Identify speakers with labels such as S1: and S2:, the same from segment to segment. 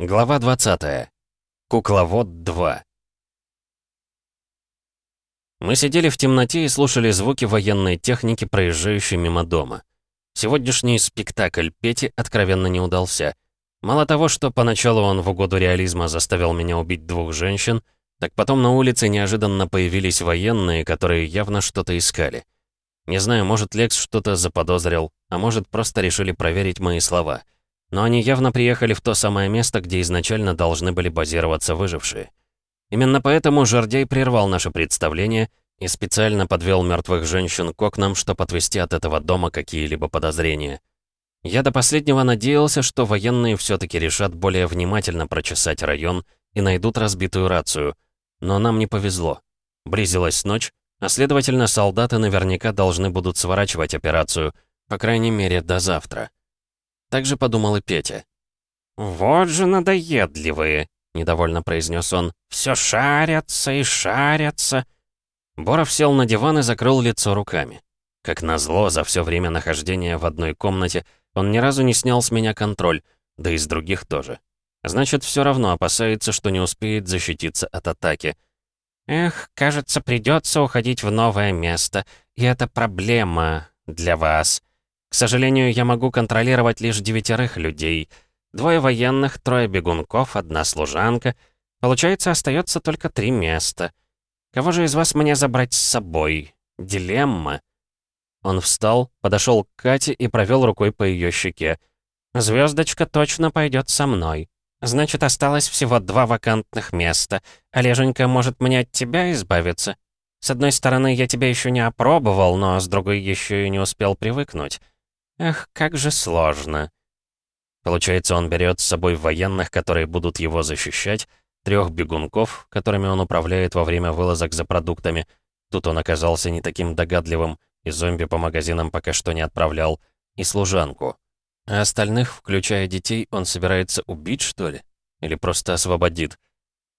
S1: Глава 20. Кукловод 2. Мы сидели в темноте и слушали звуки военной техники, проезжающей мимо дома. Сегодняшний спектакль Пети откровенно не удался. Мало того, что поначалу он в угоду реализма заставил меня убить двух женщин, так потом на улице неожиданно появились военные, которые явно что-то искали. Не знаю, может, Лекс что-то заподозрил, а может, просто решили проверить мои слова — но они явно приехали в то самое место, где изначально должны были базироваться выжившие. Именно поэтому Жордей прервал наше представление и специально подвел мертвых женщин к окнам, чтобы отвести от этого дома какие-либо подозрения. Я до последнего надеялся, что военные все-таки решат более внимательно прочесать район и найдут разбитую рацию. Но нам не повезло. Близилась ночь, а следовательно, солдаты наверняка должны будут сворачивать операцию, по крайней мере, до завтра. Так же подумал и Петя.
S2: «Вот же надоедливые», — недовольно произнес он. «Все шарятся и шарятся».
S1: Боров сел на диван и закрыл лицо руками. Как назло, за все время нахождения в одной комнате он ни разу не снял с меня контроль, да и с других тоже. Значит, все равно опасается, что не успеет защититься от атаки.
S2: «Эх, кажется, придется уходить в новое место, и это проблема для вас», к сожалению, я могу контролировать лишь девятерых людей. Двое военных, трое бегунков, одна служанка. Получается, остается только три места. Кого же из вас мне забрать с собой? Дилемма.
S1: Он встал, подошел к Кате и провел рукой по ее щеке.
S2: Звездочка точно пойдет со мной. Значит, осталось всего два вакантных места. Олеженька может мне от тебя избавиться? С одной стороны, я тебя еще не опробовал, но с другой еще и не успел привыкнуть. Эх, как же сложно.
S1: Получается, он берет с собой военных, которые будут его защищать, трех бегунков, которыми он управляет во время вылазок за продуктами. Тут он оказался не таким догадливым, и зомби по магазинам пока что не отправлял, и служанку. А остальных, включая детей, он собирается убить, что ли? Или просто освободит?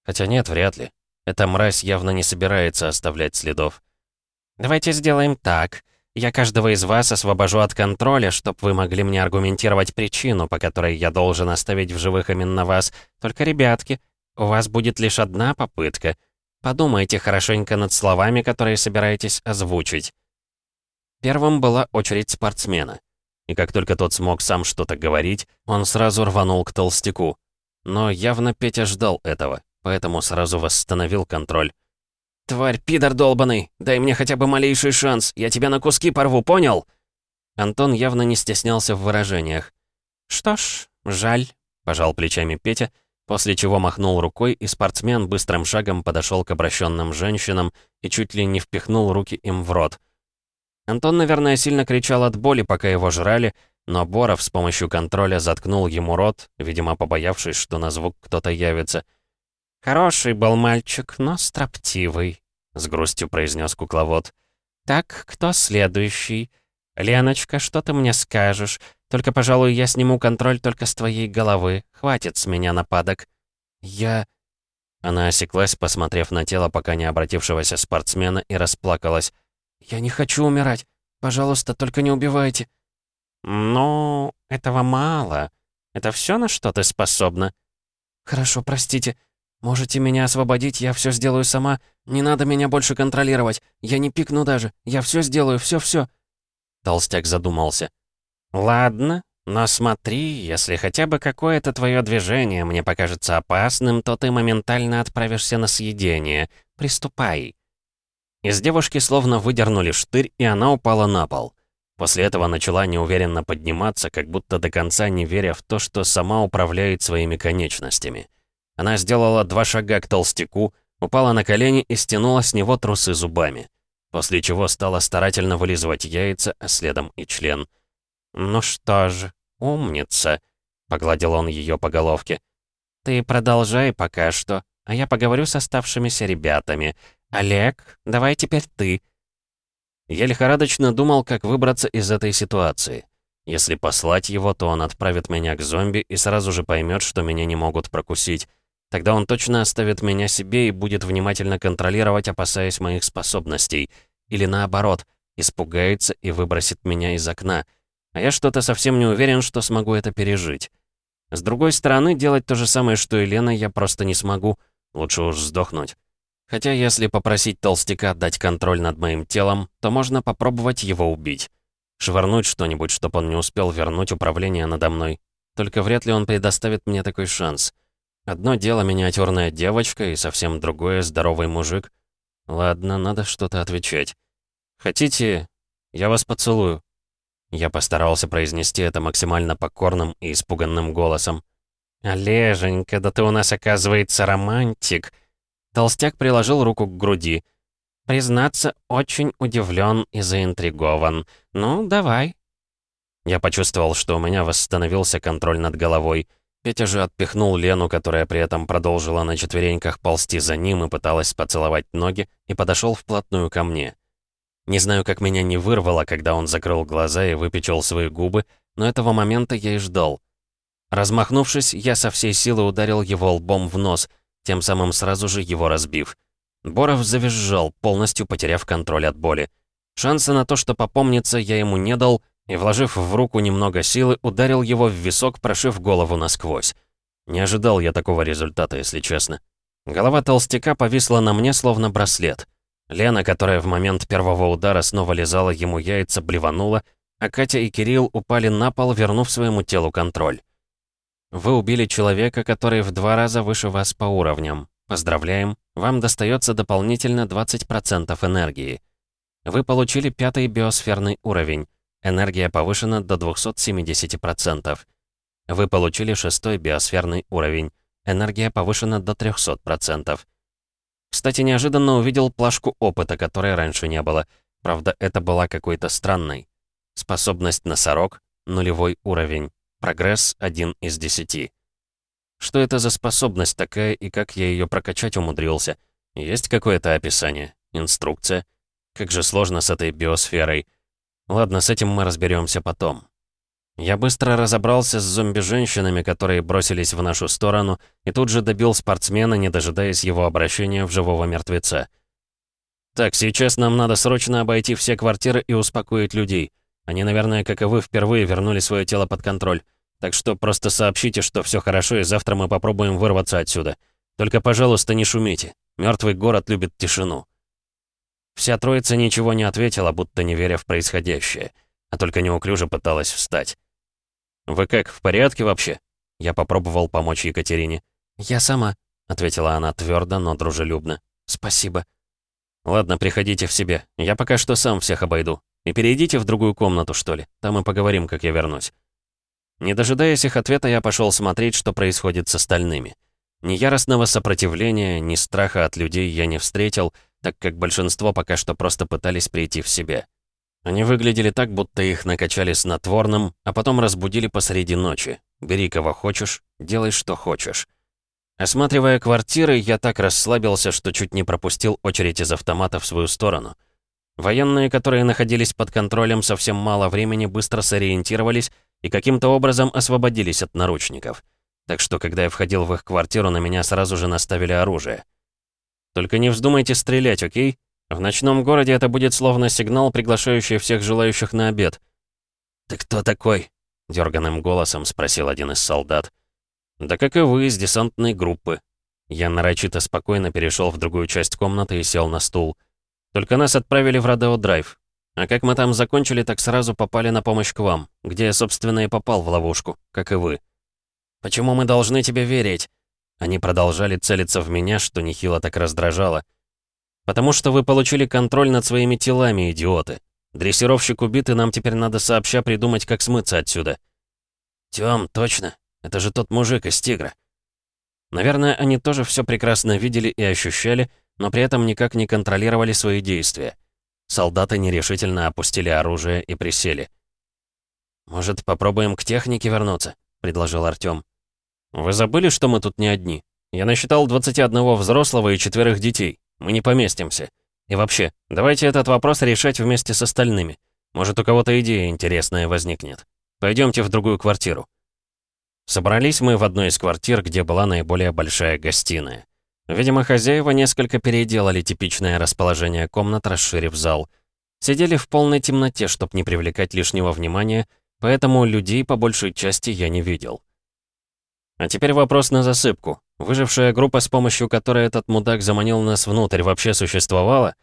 S1: Хотя нет, вряд ли. Эта мразь явно не собирается оставлять следов.
S2: «Давайте сделаем так. Я каждого из вас освобожу от контроля, чтобы вы могли мне аргументировать причину, по которой я должен оставить в живых именно вас. Только, ребятки, у вас будет лишь одна попытка. Подумайте хорошенько над словами, которые собираетесь озвучить».
S1: Первым была очередь спортсмена. И как только тот смог сам что-то говорить, он сразу рванул к толстяку. Но явно Петя ждал этого, поэтому сразу восстановил контроль.
S2: «Тварь, пидор долбаный! Дай мне хотя бы малейший шанс! Я тебя на куски порву, понял?»
S1: Антон явно не стеснялся в выражениях.
S2: «Что ж, жаль», —
S1: пожал плечами Петя, после чего махнул рукой, и спортсмен быстрым шагом подошел к обращенным женщинам и чуть ли не впихнул руки им в рот. Антон, наверное, сильно кричал от боли, пока его жрали, но Боров с помощью контроля заткнул ему рот, видимо, побоявшись, что на звук кто-то явится —
S2: «Хороший был мальчик, но строптивый», —
S1: с грустью произнес кукловод.
S2: «Так, кто следующий? Леночка, что ты мне скажешь? Только, пожалуй, я сниму контроль только с твоей головы. Хватит с меня нападок».
S1: «Я...» Она осеклась, посмотрев на тело пока не обратившегося спортсмена, и расплакалась. «Я не хочу умирать. Пожалуйста, только не убивайте».
S2: «Ну, этого мало. Это все, на что ты способна?»
S1: «Хорошо, простите. «Можете меня освободить, я все сделаю сама. Не надо меня больше контролировать. Я не пикну даже. Я все сделаю, все-все». Толстяк задумался.
S2: «Ладно, но смотри, если хотя бы какое-то твое движение мне покажется опасным, то ты моментально отправишься на съедение. Приступай».
S1: Из девушки словно выдернули штырь, и она упала на пол. После этого начала неуверенно подниматься, как будто до конца не веря в то, что сама управляет своими конечностями. Она сделала два шага к толстяку, упала на колени и стянула с него трусы зубами. После чего стала старательно вылизывать яйца, а следом и член.
S2: «Ну что ж, умница», — погладил он ее по головке. «Ты продолжай пока что, а я поговорю с оставшимися ребятами. Олег, давай теперь ты».
S1: Я лихорадочно думал, как выбраться из этой ситуации. Если послать его, то он отправит меня к зомби и сразу же поймет, что меня не могут прокусить. Тогда он точно оставит меня себе и будет внимательно контролировать, опасаясь моих способностей. Или наоборот, испугается и выбросит меня из окна. А я что-то совсем не уверен, что смогу это пережить. С другой стороны, делать то же самое, что и Лена, я просто не смогу. Лучше уж сдохнуть. Хотя если попросить толстяка дать контроль над моим телом, то можно попробовать его убить. Швырнуть что-нибудь, чтобы он не успел вернуть управление надо мной. Только вряд ли он предоставит мне такой шанс. Одно дело миниатюрная девочка, и совсем другое здоровый мужик. Ладно, надо что-то отвечать. Хотите, я вас поцелую? Я постарался произнести это максимально покорным и испуганным голосом. «Олеженька, да ты у нас, оказывается, романтик!» Толстяк приложил руку к груди. «Признаться, очень удивлен и заинтригован. Ну, давай». Я почувствовал, что у меня восстановился контроль над головой. Петя же отпихнул Лену, которая при этом продолжила на четвереньках ползти за ним и пыталась поцеловать ноги, и подошел вплотную ко мне. Не знаю, как меня не вырвало, когда он закрыл глаза и выпечил свои губы, но этого момента я и ждал. Размахнувшись, я со всей силы ударил его лбом в нос — тем самым сразу же его разбив. Боров завизжал, полностью потеряв контроль от боли. Шанса на то, что попомнится, я ему не дал, и, вложив в руку немного силы, ударил его в висок, прошив голову насквозь. Не ожидал я такого результата, если честно. Голова толстяка повисла на мне, словно браслет. Лена, которая в момент первого удара снова лизала ему яйца, блеванула, а Катя и Кирилл упали на пол, вернув своему телу контроль. Вы убили человека, который в два раза выше вас по уровням. Поздравляем, вам достается дополнительно 20% энергии. Вы получили пятый биосферный уровень. Энергия повышена до 270%. Вы получили шестой биосферный уровень. Энергия повышена до 300%. Кстати, неожиданно увидел плашку опыта, которой раньше не было. Правда, это была какой-то странной. Способность носорог — нулевой уровень. Прогресс 1 из 10. Что это за способность такая и как я ее прокачать умудрился? Есть какое-то описание? Инструкция? Как же сложно с этой биосферой. Ладно, с этим мы разберемся потом. Я быстро разобрался с зомби-женщинами, которые бросились в нашу сторону, и тут же добил спортсмена, не дожидаясь его обращения в живого мертвеца. «Так, сейчас нам надо срочно обойти все квартиры и успокоить людей. Они, наверное, как и вы, впервые вернули свое тело под контроль. Так что просто сообщите, что все хорошо, и завтра мы попробуем вырваться отсюда. Только, пожалуйста, не шумите. Мертвый город любит тишину». Вся троица ничего не ответила, будто не веря в происходящее, а только неуклюже пыталась встать. «Вы как, в порядке вообще?» Я попробовал помочь Екатерине. «Я сама», — ответила она твердо, но дружелюбно. «Спасибо». «Ладно, приходите в себе. Я пока что сам всех обойду. И перейдите в другую комнату, что ли. Там и поговорим, как я вернусь». Не дожидаясь их ответа, я пошел смотреть, что происходит с остальными. Ни яростного сопротивления, ни страха от людей я не встретил, так как большинство пока что просто пытались прийти в себя. Они выглядели так, будто их накачали снотворным, а потом разбудили посреди ночи. Бери кого хочешь, делай что хочешь. Осматривая квартиры, я так расслабился, что чуть не пропустил очередь из автомата в свою сторону — Военные, которые находились под контролем совсем мало времени, быстро сориентировались и каким-то образом освободились от наручников. Так что, когда я входил в их квартиру, на меня сразу же наставили оружие. «Только не вздумайте стрелять, окей? В ночном городе это будет словно сигнал, приглашающий всех желающих на обед». «Ты кто такой?» — дерганым голосом спросил один из солдат. «Да как и вы, из десантной группы». Я нарочито спокойно перешел в другую часть комнаты и сел на стул. Только нас отправили в Родео Драйв. А как мы там закончили, так сразу попали на помощь к вам, где я, собственно, и попал в ловушку, как и вы. Почему мы должны тебе верить?» Они продолжали целиться в меня, что нехило так раздражало. «Потому что вы получили контроль над своими телами, идиоты. Дрессировщик убит, и нам теперь надо сообща придумать, как смыться отсюда». «Тём, точно. Это же тот мужик из «Тигра». Наверное, они тоже все прекрасно видели и ощущали, но при этом никак не контролировали свои действия. Солдаты нерешительно опустили оружие и присели. «Может, попробуем к технике вернуться?» — предложил Артём. «Вы забыли, что мы тут не одни? Я насчитал 21 взрослого и четверых детей. Мы не поместимся. И вообще, давайте этот вопрос решать вместе с остальными. Может, у кого-то идея интересная возникнет. Пойдемте в другую квартиру». Собрались мы в одной из квартир, где была наиболее большая гостиная. Видимо, хозяева несколько переделали типичное расположение комнат, расширив зал. Сидели в полной темноте, чтобы не привлекать лишнего внимания, поэтому людей по большей части я не видел. А теперь вопрос на засыпку. Выжившая группа, с помощью которой этот мудак заманил нас внутрь, вообще существовала?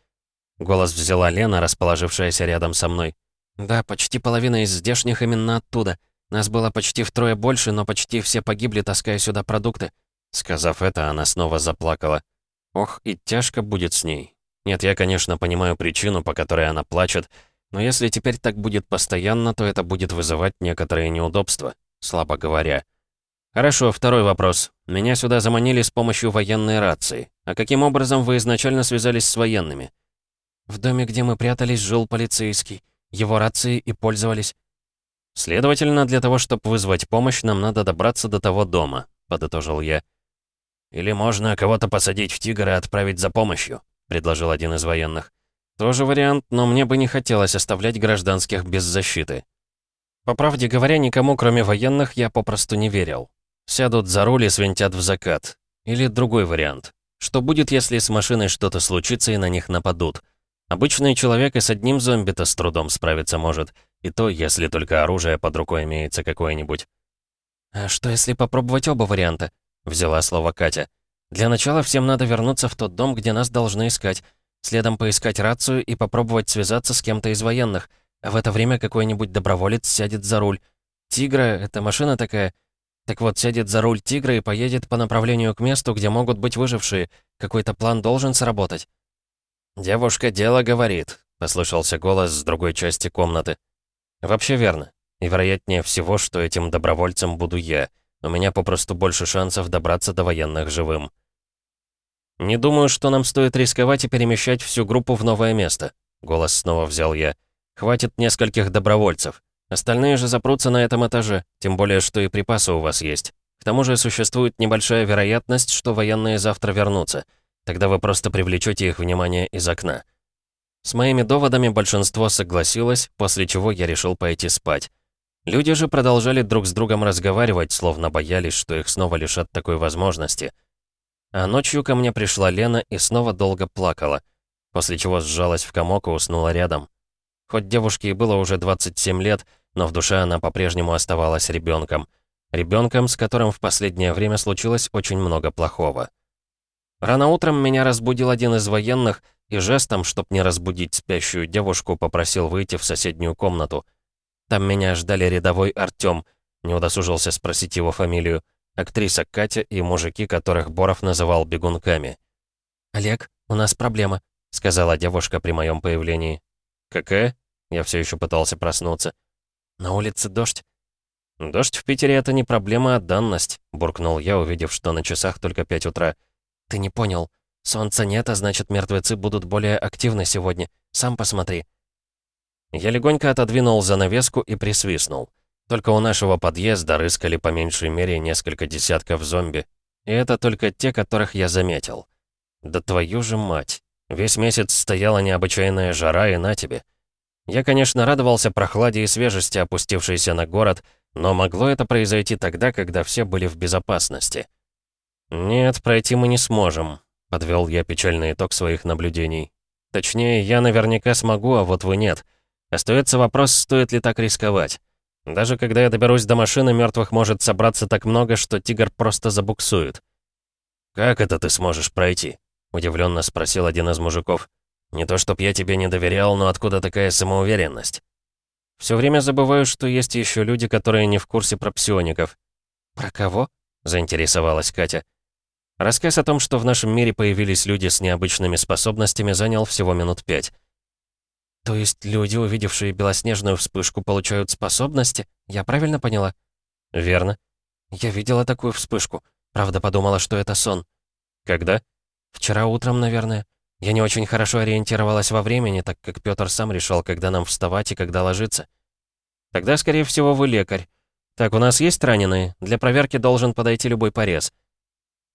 S1: Голос взяла Лена, расположившаяся рядом со мной.
S2: Да, почти половина из здешних именно оттуда. Нас было почти втрое больше, но почти все погибли, таская сюда продукты.
S1: Сказав это, она снова заплакала. Ох, и тяжко будет с ней. Нет, я, конечно, понимаю причину, по которой она плачет, но если теперь так будет постоянно, то это будет вызывать некоторые неудобства, слабо говоря. Хорошо, второй вопрос. Меня сюда заманили с помощью военной рации. А каким образом вы изначально связались с военными?
S2: В доме, где мы прятались, жил полицейский. Его рации и пользовались.
S1: Следовательно, для того, чтобы вызвать помощь, нам надо добраться до того дома, подытожил я. Или можно кого-то посадить в тигр и отправить за помощью, предложил один из военных. Тоже вариант, но мне бы не хотелось оставлять гражданских без защиты. По правде говоря, никому, кроме военных, я попросту не верил. Сядут за руль и свинтят в закат. Или другой вариант. Что будет, если с машиной что-то случится и на них нападут? Обычный человек и с одним зомби-то с трудом справиться может. И то, если только оружие под рукой имеется какое-нибудь.
S2: «А что, если попробовать оба варианта?» — взяла слово Катя. «Для начала всем надо вернуться в тот дом, где нас должны искать. Следом поискать рацию и попробовать связаться с кем-то из военных. А в это время какой-нибудь доброволец сядет за руль. «Тигра» — это машина такая. Так вот, сядет за руль «Тигра» и поедет по направлению к месту, где могут быть выжившие. Какой-то план должен сработать.
S1: «Девушка дело говорит», — послышался голос с другой части комнаты. «Вообще верно. И вероятнее всего, что этим добровольцем буду я. У меня попросту больше шансов добраться до военных живым». «Не думаю, что нам стоит рисковать и перемещать всю группу в новое место», — голос снова взял я. «Хватит нескольких добровольцев. Остальные же запрутся на этом этаже, тем более, что и припасы у вас есть. К тому же существует небольшая вероятность, что военные завтра вернутся. Тогда вы просто привлечете их внимание из окна». С моими доводами большинство согласилось, после чего я решил пойти спать. Люди же продолжали друг с другом разговаривать, словно боялись, что их снова лишат такой возможности — а ночью ко мне пришла Лена и снова долго плакала, после чего сжалась в комок и уснула рядом. Хоть девушке и было уже 27 лет, но в душе она по-прежнему оставалась ребенком. Ребенком, с которым в последнее время случилось очень много плохого. Рано утром меня разбудил один из военных и жестом, чтоб не разбудить спящую девушку, попросил выйти в соседнюю комнату. Там меня ждали рядовой Артём, не удосужился спросить его фамилию актриса Катя и мужики, которых Боров называл бегунками.
S2: «Олег, у нас проблема», — сказала девушка при моем появлении.
S1: «Какая?» Я все еще пытался проснуться.
S2: «На улице дождь».
S1: «Дождь в Питере — это не проблема, а данность», — буркнул я, увидев, что на часах только пять утра.
S2: «Ты не понял. Солнца нет, а значит, мертвецы будут более активны сегодня. Сам посмотри».
S1: Я легонько отодвинул занавеску и присвистнул. Только у нашего подъезда рыскали по меньшей мере несколько десятков зомби. И это только те, которых я заметил. Да твою же мать. Весь месяц стояла необычайная жара, и на тебе. Я, конечно, радовался прохладе и свежести, опустившейся на город, но могло это произойти тогда, когда все были в безопасности. «Нет, пройти мы не сможем», — подвел я печальный итог своих наблюдений. «Точнее, я наверняка смогу, а вот вы нет. Остается вопрос, стоит ли так рисковать. Даже когда я доберусь до машины, мертвых может собраться так много, что тигр просто забуксует. «Как это ты сможешь пройти?» — удивленно спросил один из мужиков. «Не то, чтоб я тебе не доверял, но откуда такая самоуверенность?» Все время забываю, что есть еще люди, которые не в курсе про псиоников.
S2: «Про кого?»
S1: — заинтересовалась Катя. Рассказ о том, что в нашем мире появились люди с необычными способностями, занял всего минут пять.
S2: То есть люди, увидевшие белоснежную вспышку, получают способности? Я правильно поняла?
S1: Верно.
S2: Я видела такую вспышку. Правда, подумала, что это сон.
S1: Когда?
S2: Вчера утром, наверное. Я не очень хорошо ориентировалась во времени, так как Пётр сам решал, когда нам вставать и когда ложиться.
S1: Тогда, скорее всего, вы лекарь. Так, у нас есть раненые? Для проверки должен подойти любой порез.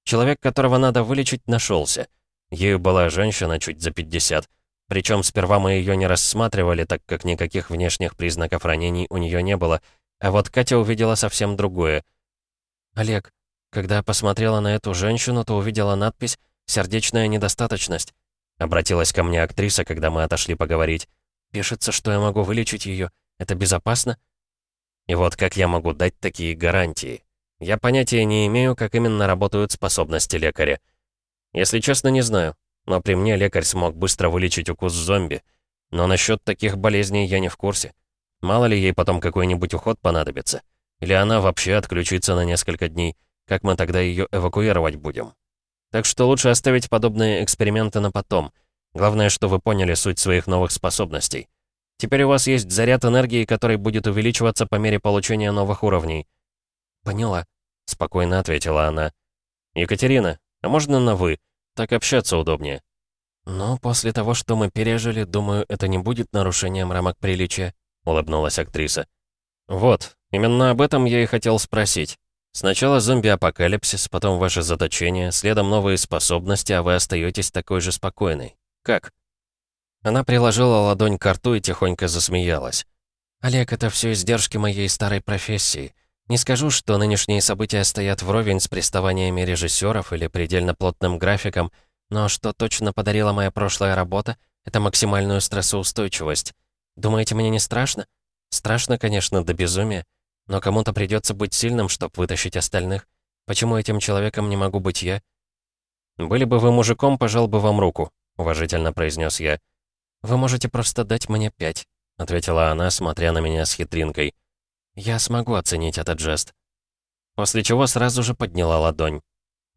S1: Человек, которого надо вылечить, нашелся. Ею была женщина чуть за 50. Причем сперва мы ее не рассматривали, так как никаких внешних признаков ранений у нее не было, а вот Катя увидела совсем другое.
S2: «Олег, когда посмотрела на эту женщину, то увидела надпись «Сердечная недостаточность».
S1: Обратилась ко мне актриса, когда мы отошли поговорить.
S2: «Пишется, что я могу вылечить ее. Это безопасно?»
S1: И вот как я могу дать такие гарантии? Я понятия не имею, как именно работают способности лекаря. Если честно, не знаю. Но при мне лекарь смог быстро вылечить укус зомби. Но насчет таких болезней я не в курсе. Мало ли ей потом какой-нибудь уход понадобится. Или она вообще отключится на несколько дней. Как мы тогда ее эвакуировать будем? Так что лучше оставить подобные эксперименты на потом. Главное, что вы поняли суть своих новых способностей. Теперь у вас есть заряд энергии, который будет увеличиваться по мере получения новых уровней.
S2: «Поняла», — спокойно ответила она.
S1: «Екатерина, а можно на «вы»? Так общаться удобнее».
S2: «Но после того, что мы пережили, думаю, это не будет нарушением рамок приличия», — улыбнулась актриса.
S1: «Вот, именно об этом я и хотел спросить. Сначала зомби-апокалипсис, потом ваше заточение, следом новые способности, а вы остаетесь такой же спокойной. Как?»
S2: Она приложила ладонь к рту и тихонько засмеялась. «Олег, это все издержки моей старой профессии. Не скажу, что нынешние события стоят вровень с приставаниями режиссеров или предельно плотным графиком, но что точно подарила моя прошлая работа, это максимальную стрессоустойчивость. Думаете, мне не страшно? Страшно, конечно, до безумия. Но кому-то придется быть сильным, чтобы вытащить остальных. Почему этим человеком не могу быть я?
S1: «Были бы вы мужиком, пожал бы вам руку», — уважительно произнес я.
S2: «Вы можете просто дать мне пять», — ответила она, смотря на меня с хитринкой. Я смогу оценить этот жест.
S1: После чего сразу же подняла ладонь.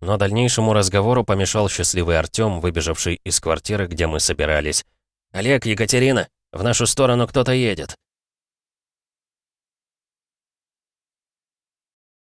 S1: Но дальнейшему разговору помешал счастливый Артём, выбежавший из квартиры, где мы собирались. «Олег, Екатерина, в нашу сторону кто-то едет!»